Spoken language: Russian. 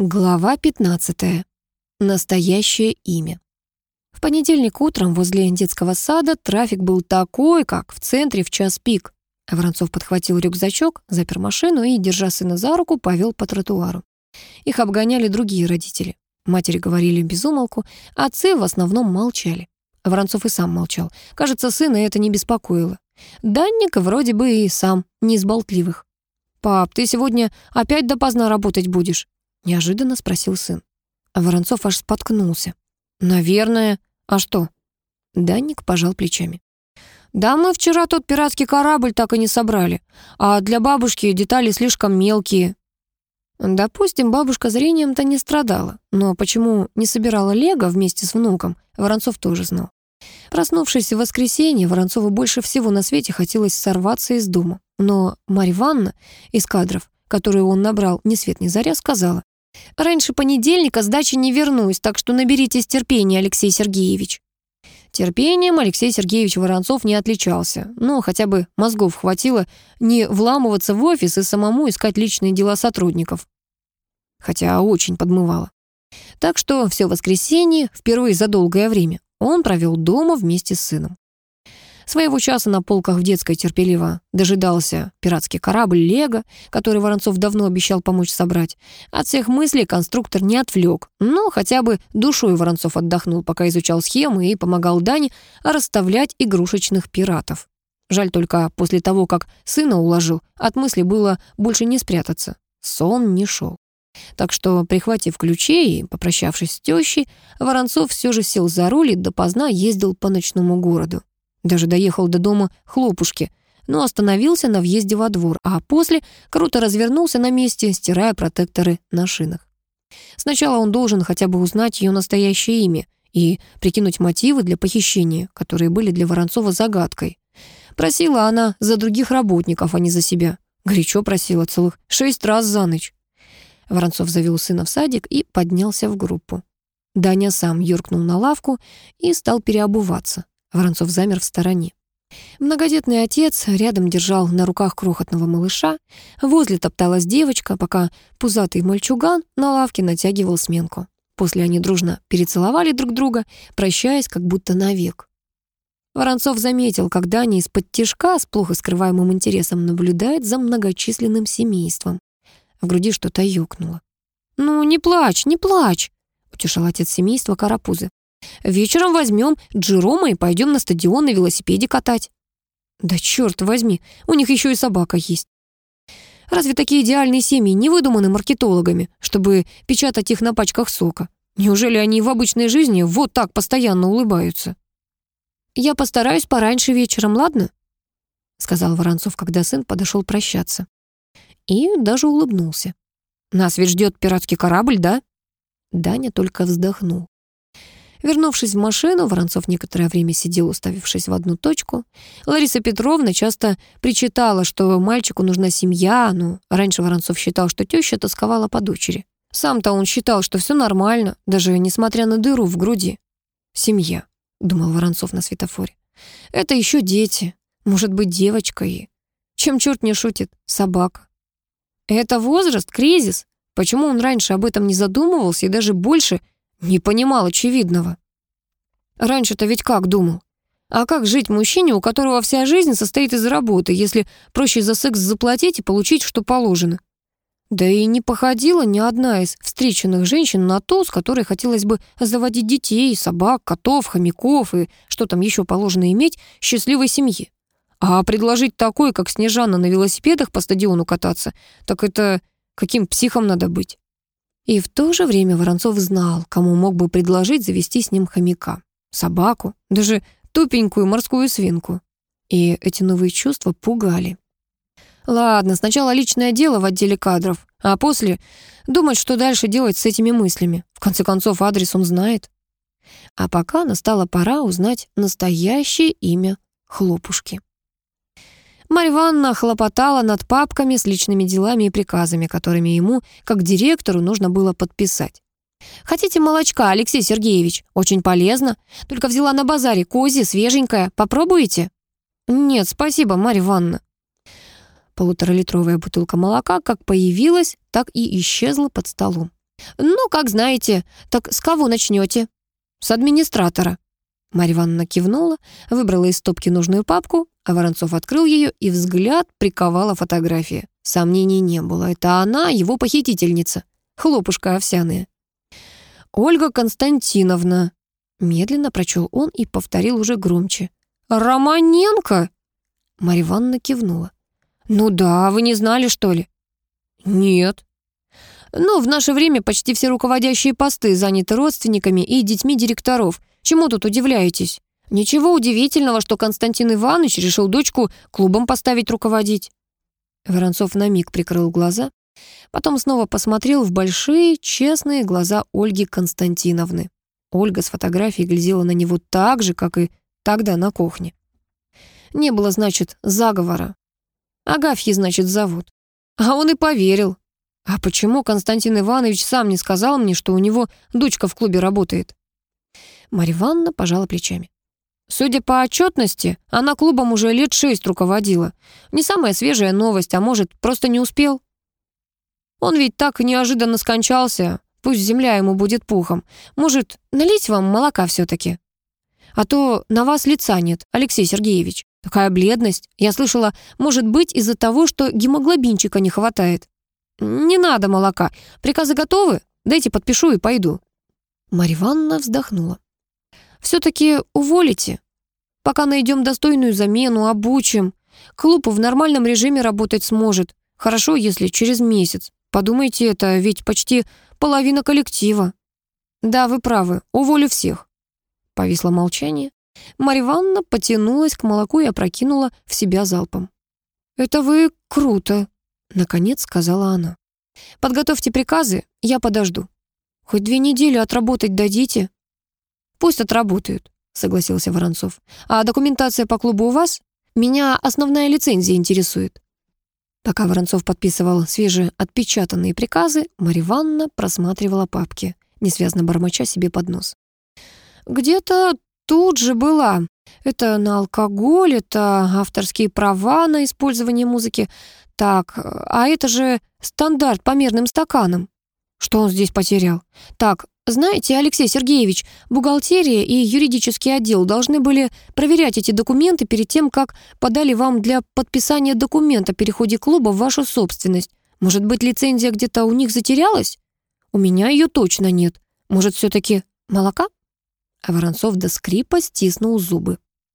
Глава 15. Настоящее имя. В понедельник утром возле детского сада трафик был такой, как в центре в час пик. Воронцов подхватил рюкзачок, запер машину и, держа сына за руку, повел по тротуару. Их обгоняли другие родители. Матери говорили без умолку, а отцы в основном молчали. Воронцов и сам молчал. Кажется, сына это не беспокоило. Данник вроде бы и сам не из болтливых. «Пап, ты сегодня опять допоздна работать будешь?» Неожиданно спросил сын. А Воронцов аж споткнулся. «Наверное. А что?» Данник пожал плечами. «Да мы вчера тот пиратский корабль так и не собрали, а для бабушки детали слишком мелкие». Допустим, бабушка зрением-то не страдала, но почему не собирала лего вместе с внуком, Воронцов тоже знал. Проснувшись в воскресенье, Воронцову больше всего на свете хотелось сорваться из дома. Но Марья Ивановна из кадров, которую он набрал ни свет ни заря, сказала, Раньше понедельника сдачи не вернусь, так что наберитесь терпения, Алексей Сергеевич». Терпением Алексей Сергеевич Воронцов не отличался, но хотя бы мозгов хватило не вламываться в офис и самому искать личные дела сотрудников. Хотя очень подмывало. Так что все воскресенье, впервые за долгое время, он провел дома вместе с сыном. Своего часа на полках в детской терпеливо дожидался пиратский корабль «Лего», который Воронцов давно обещал помочь собрать. От всех мыслей конструктор не отвлек, но хотя бы душой Воронцов отдохнул, пока изучал схемы и помогал Дане расставлять игрушечных пиратов. Жаль только после того, как сына уложил, от мысли было больше не спрятаться. Сон не шел. Так что, прихватив ключи и попрощавшись с тещей, Воронцов все же сел за руль и допоздна ездил по ночному городу. Даже доехал до дома хлопушки, но остановился на въезде во двор, а после круто развернулся на месте, стирая протекторы на шинах. Сначала он должен хотя бы узнать ее настоящее имя и прикинуть мотивы для похищения, которые были для Воронцова загадкой. Просила она за других работников, а не за себя. Горячо просила целых шесть раз за ночь. Воронцов завел сына в садик и поднялся в группу. Даня сам юркнул на лавку и стал переобуваться. Воронцов замер в стороне. Многодетный отец рядом держал на руках крохотного малыша, возле топталась девочка, пока пузатый мальчуган на лавке натягивал сменку. После они дружно перецеловали друг друга, прощаясь как будто навек. Воронцов заметил, как Даня из-под тишка с плохо скрываемым интересом наблюдает за многочисленным семейством. В груди что-то ёкнуло. «Ну, не плачь, не плачь!» — утешал отец семейства Карапузы. Вечером возьмем Джерома и пойдем на стадион на велосипеде катать. Да черт возьми, у них еще и собака есть. Разве такие идеальные семьи не выдуманы маркетологами, чтобы печатать их на пачках сока? Неужели они в обычной жизни вот так постоянно улыбаются? «Я постараюсь пораньше вечером, ладно?» сказал Воронцов, когда сын подошел прощаться. И даже улыбнулся. «Нас ведь ждет пиратский корабль, да?» Даня только вздохнул. Вернувшись в машину, Воронцов некоторое время сидел, уставившись в одну точку. Лариса Петровна часто причитала, что мальчику нужна семья, но раньше Воронцов считал, что теща тосковала по дочери. Сам-то он считал, что все нормально, даже несмотря на дыру в груди. «Семья», — думал Воронцов на светофоре. «Это еще дети, может быть, девочка и...» Чем черт не шутит, собака. Это возраст, кризис. Почему он раньше об этом не задумывался и даже больше не понимал очевидного. Раньше-то ведь как думал? А как жить мужчине, у которого вся жизнь состоит из работы, если проще за секс заплатить и получить, что положено? Да и не походила ни одна из встреченных женщин на ту, с которой хотелось бы заводить детей, собак, котов, хомяков и что там еще положено иметь счастливой семьи. А предложить такой, как Снежана, на велосипедах по стадиону кататься, так это каким психом надо быть? И в то же время Воронцов знал, кому мог бы предложить завести с ним хомяка, собаку, даже тупенькую морскую свинку. И эти новые чувства пугали. Ладно, сначала личное дело в отделе кадров, а после думать, что дальше делать с этими мыслями. В конце концов, адрес он знает. А пока настала пора узнать настоящее имя хлопушки. Марья Ивановна хлопотала над папками с личными делами и приказами, которыми ему, как директору, нужно было подписать. «Хотите молочка, Алексей Сергеевич? Очень полезно. Только взяла на базаре кози, свеженькая. Попробуете?» «Нет, спасибо, Марья Ивановна». Полуторалитровая бутылка молока как появилась, так и исчезла под столом. «Ну, как знаете. Так с кого начнете?» «С администратора». Марья Ивановна кивнула, выбрала из стопки нужную папку, Воронцов открыл ее, и взгляд приковала фотография. Сомнений не было. Это она, его похитительница. Хлопушка овсяная. «Ольга Константиновна», — медленно прочел он и повторил уже громче. «Романенко?» Марья Ивановна кивнула. «Ну да, вы не знали, что ли?» «Нет». «Ну, в наше время почти все руководящие посты заняты родственниками и детьми директоров. Чему тут удивляетесь? Ничего удивительного, что Константин Иванович решил дочку клубом поставить руководить». Воронцов на миг прикрыл глаза, потом снова посмотрел в большие, честные глаза Ольги Константиновны. Ольга с фотографией глядела на него так же, как и тогда на кухне. Не было, значит, заговора. Агафьи, значит, зовут. А он и поверил. А почему Константин Иванович сам не сказал мне, что у него дочка в клубе работает? Марья Ивановна пожала плечами. Судя по отчетности, она клубом уже лет шесть руководила. Не самая свежая новость, а может, просто не успел. Он ведь так неожиданно скончался. Пусть земля ему будет пухом. Может, налить вам молока все-таки? А то на вас лица нет, Алексей Сергеевич. Такая бледность. Я слышала, может быть из-за того, что гемоглобинчика не хватает. Не надо молока. Приказы готовы? Дайте подпишу и пойду. Марья Ивановна вздохнула. Все-таки уволите. Пока найдем достойную замену, обучим. Клуб в нормальном режиме работать сможет. Хорошо, если через месяц. Подумайте это, ведь почти половина коллектива. Да, вы правы, уволю всех. Повисло молчание. Марья Ивановна потянулась к молоку и опрокинула в себя залпом. «Это вы круто», — наконец сказала она. «Подготовьте приказы, я подожду. Хоть две недели отработать дадите?» «Пусть отработают», — согласился Воронцов. «А документация по клубу у вас? Меня основная лицензия интересует». Пока Воронцов подписывал свежие отпечатанные приказы, Марья Ивановна просматривала папки, несвязно бормоча себе под нос. «Где-то тут же была. Это на алкоголь, это авторские права на использование музыки. Так, а это же стандарт по мерным стаканам. Что он здесь потерял? Так, знаете, Алексей Сергеевич, бухгалтерия и юридический отдел должны были проверять эти документы перед тем, как подали вам для подписания документа о переходе клуба в вашу собственность. Может быть, лицензия где-то у них затерялась? У меня ее точно нет. Может, все-таки молока? А Воронцов до скрипа стиснул зубы.